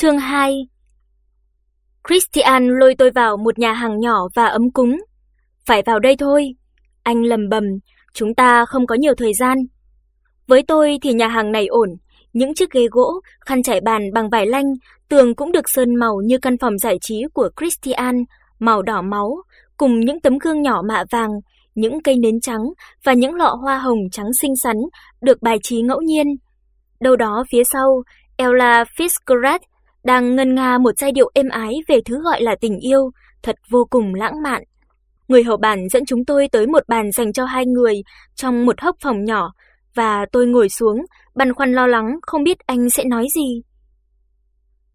Chương 2 Christian lôi tôi vào một nhà hàng nhỏ và ấm cúng. Phải vào đây thôi. Anh lầm bầm, chúng ta không có nhiều thời gian. Với tôi thì nhà hàng này ổn, những chiếc ghế gỗ, khăn trải bàn bằng vải lanh, tường cũng được sơn màu như căn phòng giải trí của Christian, màu đỏ máu, cùng những tấm gương nhỏ mạ vàng, những cây nến trắng và những lọ hoa hồng trắng xinh xắn được bài trí ngẫu nhiên. Đâu đó phía sau, Ella Fitzgerald đang ngân nga một giai điệu êm ái về thứ gọi là tình yêu, thật vô cùng lãng mạn. Người hầu bàn dẫn chúng tôi tới một bàn dành cho hai người trong một hốc phòng nhỏ và tôi ngồi xuống, băn khoăn lo lắng không biết anh sẽ nói gì.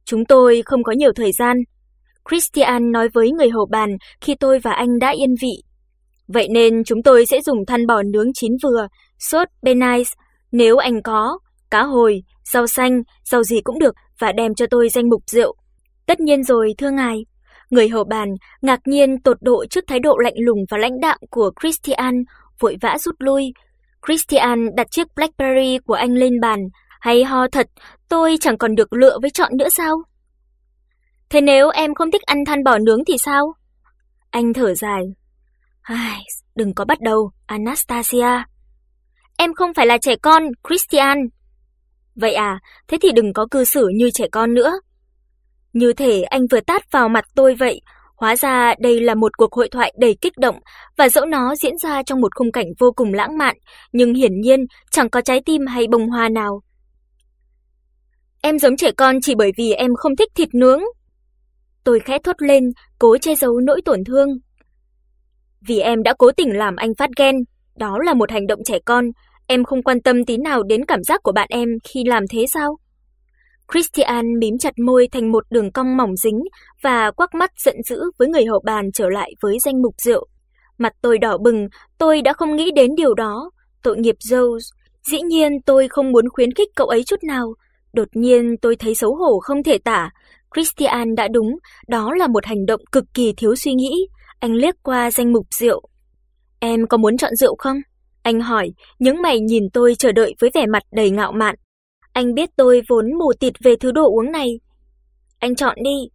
Chúng tôi không có nhiều thời gian, Christian nói với người hầu bàn khi tôi và anh đã yên vị. Vậy nên chúng tôi sẽ dùng than bò nướng chín vừa, sốt benis, nếu anh có, cá hồi, rau xanh, rau gì cũng được và đem cho tôi danh mục rượu. Tất nhiên rồi, thưa ngài. Người hầu bàn ngạc nhiên tột độ trước thái độ lạnh lùng và lãnh đạm của Christian, vội vã rút lui. Christian đặt chiếc BlackBerry của anh lên bàn, hay ho thật, tôi chẳng còn được lựa với chọn nữa sao? Thế nếu em không thích ăn than bò nướng thì sao? Anh thở dài. Ai, đừng có bắt đầu, Anastasia. Em không phải là trẻ con, Christian. Vậy à, thế thì đừng có cư xử như trẻ con nữa. Như thể anh vừa tát vào mặt tôi vậy, hóa ra đây là một cuộc hội thoại đầy kích động và dẫu nó diễn ra trong một khung cảnh vô cùng lãng mạn, nhưng hiển nhiên chẳng có trái tim hay bông hoa nào. Em giống trẻ con chỉ bởi vì em không thích thịt nướng. Tôi khẽ thốt lên, cố che giấu nỗi tổn thương. Vì em đã cố tình làm anh phát ghen, đó là một hành động trẻ con, em không quan tâm tí nào đến cảm giác của bạn em khi làm thế sao? Christian mím chặt môi thành một đường cong mỏng dính và quắc mắt giận dữ với người hậu bàn trở lại với danh mục rượu. Mặt tôi đỏ bừng, tôi đã không nghĩ đến điều đó. Tội nghiệp Rose, dĩ nhiên tôi không muốn khuyến khích cậu ấy chút nào. Đột nhiên tôi thấy xấu hổ không thể tả. Christian đã đúng, đó là một hành động cực kỳ thiếu suy nghĩ. Anh liếc qua danh mục rượu. Em có muốn chọn rượu không? Anh hỏi, những mày nhìn tôi chờ đợi với vẻ mặt đầy ngạo mạn. Anh biết tôi vốn mù tịt về thứ đồ uống này. Anh chọn đi.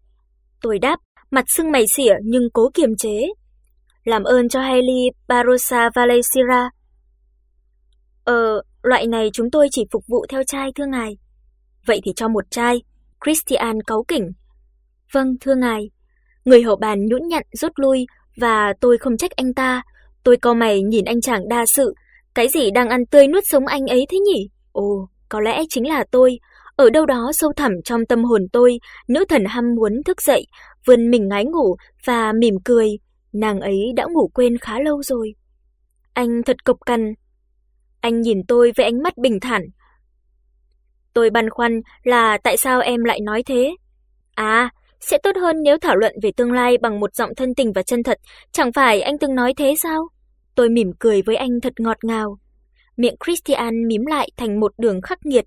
Tôi đáp, mặt sưng mày xỉa nhưng cố kiềm chế. Làm ơn cho Hailey Barossa Valesira. Ờ, loại này chúng tôi chỉ phục vụ theo chai thưa ngài. Vậy thì cho một chai. Christian cáu kỉnh. Vâng, thưa ngài. Người hậu bàn nhũn nhặn rút lui và tôi không trách anh ta. Tôi cau mày nhìn anh chàng đa sự, cái gì đang ăn tươi nuốt sống anh ấy thế nhỉ? Ồ, có lẽ chính là tôi. Ở đâu đó sâu thẳm trong tâm hồn tôi, nữ thần ham muốn thức dậy, vươn mình ngái ngủ và mỉm cười. Nàng ấy đã ngủ quên khá lâu rồi. Anh thật cộc cằn. Anh nhìn tôi với ánh mắt bình thản. Tôi băn khoăn là tại sao em lại nói thế? À, sẽ tốt hơn nếu thảo luận về tương lai bằng một giọng thân tình và chân thật, chẳng phải anh từng nói thế sao? Tôi mỉm cười với anh thật ngọt ngào. Miệng Christian mím lại thành một đường khắc nghiệt,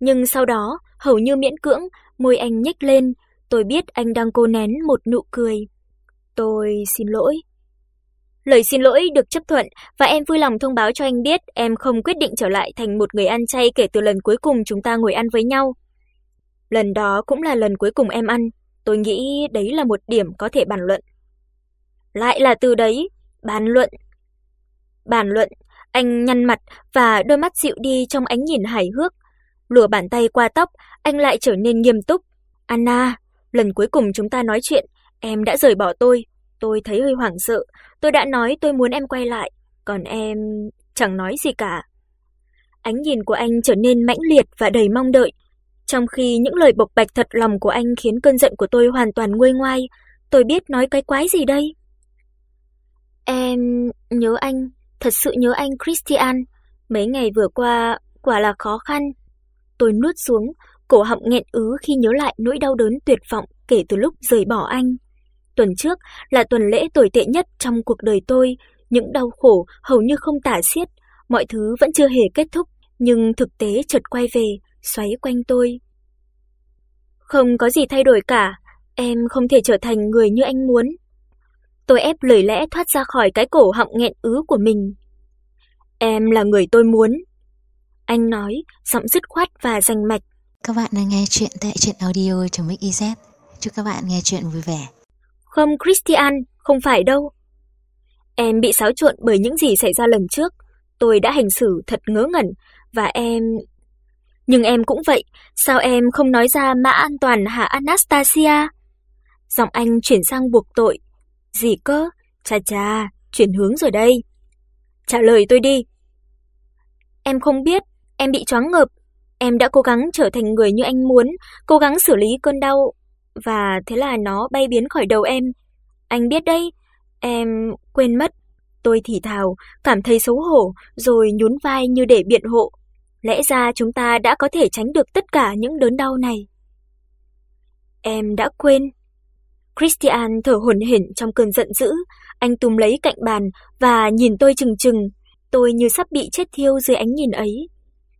nhưng sau đó, hầu như miễn cưỡng, môi anh nhếch lên, tôi biết anh đang cố nén một nụ cười. Tôi xin lỗi. Lời xin lỗi được chấp thuận và em vui lòng thông báo cho anh biết em không quyết định trở lại thành một người ăn chay kể từ lần cuối cùng chúng ta ngồi ăn với nhau. Lần đó cũng là lần cuối cùng em ăn, tôi nghĩ đấy là một điểm có thể bàn luận. Lại là từ đấy, bàn luận. Bàn luận, anh nhăn mặt và đôi mắt dịu đi trong ánh nhìn hài hước. Lùa bàn tay qua tóc, anh lại trở nên nghiêm túc. Anna, lần cuối cùng chúng ta nói chuyện, em đã rời bỏ tôi. Tôi thấy hơi hoảng sợ, tôi đã nói tôi muốn em quay lại, còn em chẳng nói gì cả. Ánh nhìn của anh trở nên mãnh liệt và đầy mong đợi, trong khi những lời bộc bạch thật lòng của anh khiến cơn giận của tôi hoàn toàn nguôi ngoai. Tôi biết nói cái quái gì đây? Em nhớ anh, thật sự nhớ anh Christian. Mấy ngày vừa qua quả là khó khăn. Tôi nuốt xuống, cổ họng nghẹn ứ khi nhớ lại nỗi đau đớn tuyệt vọng kể từ lúc rời bỏ anh. Tuần trước là tuần lễ tồi tệ nhất trong cuộc đời tôi, những đau khổ hầu như không tả xiết, mọi thứ vẫn chưa hề kết thúc, nhưng thực tế chợt quay về, xoáy quanh tôi. Không có gì thay đổi cả, em không thể trở thành người như anh muốn. Tôi ép lời lẽ thoát ra khỏi cái cổ họng nghẹn ứ của mình. Em là người tôi muốn. Anh nói, giọng dứt khoát và rành mạch. Các bạn đang nghe chuyện tại truyện audio trong Mix Chúc các bạn nghe chuyện vui vẻ. Không Christian, không phải đâu. Em bị xáo trộn bởi những gì xảy ra lần trước. Tôi đã hành xử thật ngớ ngẩn và em nhưng em cũng vậy, sao em không nói ra mã an toàn hả Anastasia? Giọng anh chuyển sang buộc tội. Gì cơ? Cha cha, chuyển hướng rồi đây. Trả lời tôi đi. Em không biết, em bị choáng ngợp. Em đã cố gắng trở thành người như anh muốn, cố gắng xử lý cơn đau và thế là nó bay biến khỏi đầu em. Anh biết đấy, em quên mất. Tôi thì thào, cảm thấy xấu hổ rồi nhún vai như để biện hộ. Lẽ ra chúng ta đã có thể tránh được tất cả những đớn đau này. Em đã quên. Christian thở hổn hển trong cơn giận dữ, anh túm lấy cạnh bàn và nhìn tôi chừng chừng, tôi như sắp bị chết thiêu dưới ánh nhìn ấy.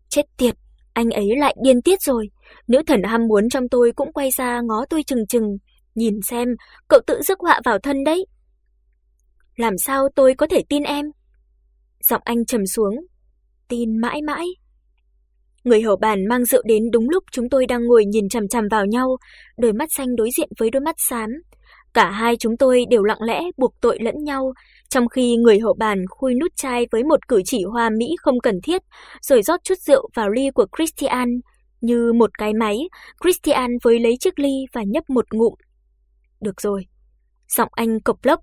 Chết tiệt, anh ấy lại điên tiết rồi. Nữ thần ham muốn trong tôi cũng quay ra ngó tôi chừng chừng, nhìn xem, cậu tự rước họa vào thân đấy. Làm sao tôi có thể tin em? Giọng anh trầm xuống. Tin mãi mãi. Người hầu bàn mang rượu đến đúng lúc chúng tôi đang ngồi nhìn chằm chằm vào nhau, đôi mắt xanh đối diện với đôi mắt xám. Cả hai chúng tôi đều lặng lẽ buộc tội lẫn nhau, trong khi người hậu bàn khui nút chai với một cử chỉ hoa mỹ không cần thiết, rồi rót chút rượu vào ly của Christian. Như một cái máy, Christian với lấy chiếc ly và nhấp một ngụm. Được rồi. Giọng anh cộc lốc.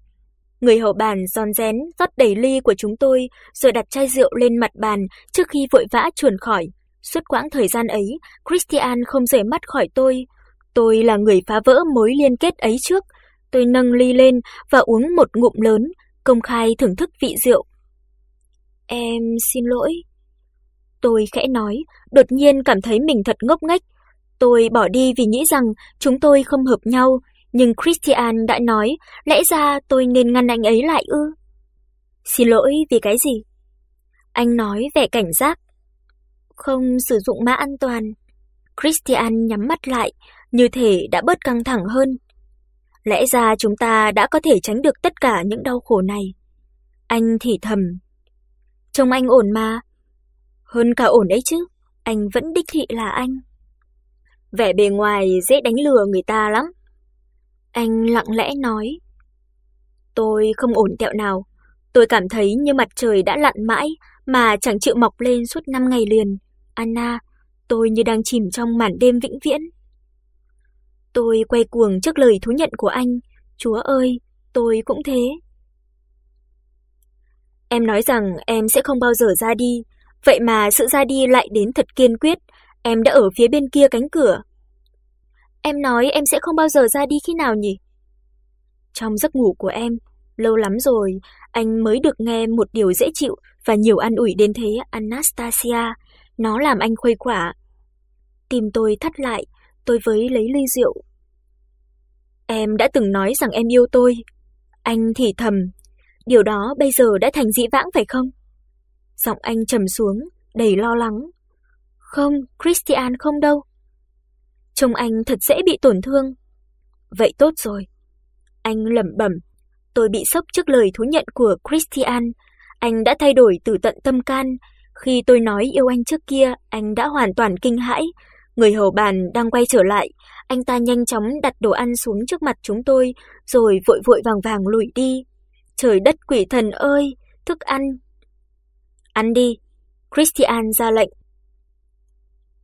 Người hậu bàn giòn rén rót đầy ly của chúng tôi, rồi đặt chai rượu lên mặt bàn trước khi vội vã chuồn khỏi. Suốt quãng thời gian ấy, Christian không rời mắt khỏi tôi. Tôi là người phá vỡ mối liên kết ấy trước. Tôi nâng ly lên và uống một ngụm lớn, công khai thưởng thức vị rượu. Em xin lỗi. Tôi khẽ nói, đột nhiên cảm thấy mình thật ngốc nghếch. Tôi bỏ đi vì nghĩ rằng chúng tôi không hợp nhau, nhưng Christian đã nói, lẽ ra tôi nên ngăn anh ấy lại ư? Xin lỗi vì cái gì? Anh nói vẻ cảnh giác. Không sử dụng mã an toàn. Christian nhắm mắt lại, như thể đã bớt căng thẳng hơn. Lẽ ra chúng ta đã có thể tránh được tất cả những đau khổ này. Anh thì thầm. Trông anh ổn mà. Hơn cả ổn đấy chứ, anh vẫn đích thị là anh. Vẻ bề ngoài dễ đánh lừa người ta lắm. Anh lặng lẽ nói. Tôi không ổn tẹo nào. Tôi cảm thấy như mặt trời đã lặn mãi mà chẳng chịu mọc lên suốt năm ngày liền. Anna, tôi như đang chìm trong màn đêm vĩnh viễn. Tôi quay cuồng trước lời thú nhận của anh, "Chúa ơi, tôi cũng thế." Em nói rằng em sẽ không bao giờ ra đi, vậy mà sự ra đi lại đến thật kiên quyết, em đã ở phía bên kia cánh cửa. Em nói em sẽ không bao giờ ra đi khi nào nhỉ? Trong giấc ngủ của em, lâu lắm rồi anh mới được nghe một điều dễ chịu và nhiều an ủi đến thế, Anastasia, nó làm anh khuây khỏa. Tim tôi thắt lại, tôi với lấy ly rượu. Em đã từng nói rằng em yêu tôi. Anh thì thầm, điều đó bây giờ đã thành dĩ vãng phải không? Giọng anh trầm xuống, đầy lo lắng. Không, Christian không đâu. Trông anh thật dễ bị tổn thương. Vậy tốt rồi. Anh lẩm bẩm, tôi bị sốc trước lời thú nhận của Christian. Anh đã thay đổi từ tận tâm can. Khi tôi nói yêu anh trước kia, anh đã hoàn toàn kinh hãi, Người hầu bàn đang quay trở lại, anh ta nhanh chóng đặt đồ ăn xuống trước mặt chúng tôi, rồi vội vội vàng vàng lùi đi. Trời đất quỷ thần ơi, thức ăn. Ăn đi, Christian ra lệnh.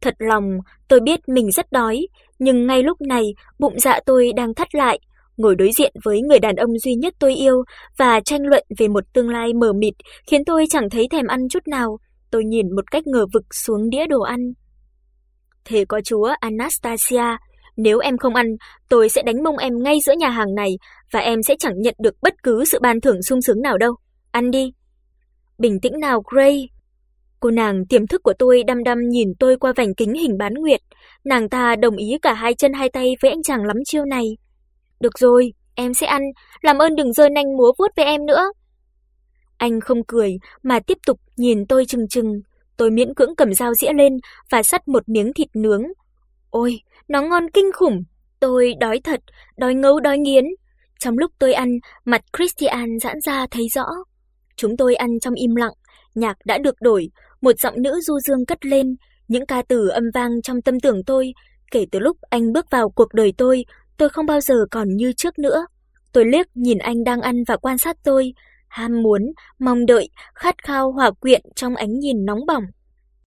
Thật lòng, tôi biết mình rất đói, nhưng ngay lúc này bụng dạ tôi đang thắt lại, ngồi đối diện với người đàn ông duy nhất tôi yêu và tranh luận về một tương lai mờ mịt khiến tôi chẳng thấy thèm ăn chút nào. Tôi nhìn một cách ngờ vực xuống đĩa đồ ăn. Thề có Chúa Anastasia, nếu em không ăn, tôi sẽ đánh mông em ngay giữa nhà hàng này và em sẽ chẳng nhận được bất cứ sự ban thưởng sung sướng nào đâu. Ăn đi. Bình tĩnh nào Gray. Cô nàng tiềm thức của tôi đăm đăm nhìn tôi qua vành kính hình bán nguyệt, nàng ta đồng ý cả hai chân hai tay với anh chàng lắm chiêu này. Được rồi, em sẽ ăn, làm ơn đừng rơi nanh múa vuốt với em nữa. Anh không cười mà tiếp tục nhìn tôi chừng chừng. Tôi miễn cưỡng cầm dao dĩa lên và sắt một miếng thịt nướng. Ôi, nó ngon kinh khủng. Tôi đói thật, đói ngấu đói nghiến. Trong lúc tôi ăn, mặt Christian giãn ra thấy rõ. Chúng tôi ăn trong im lặng, nhạc đã được đổi, một giọng nữ du dương cất lên, những ca từ âm vang trong tâm tưởng tôi, kể từ lúc anh bước vào cuộc đời tôi, tôi không bao giờ còn như trước nữa. Tôi liếc nhìn anh đang ăn và quan sát tôi, ham muốn, mong đợi, khát khao hòa quyện trong ánh nhìn nóng bỏng.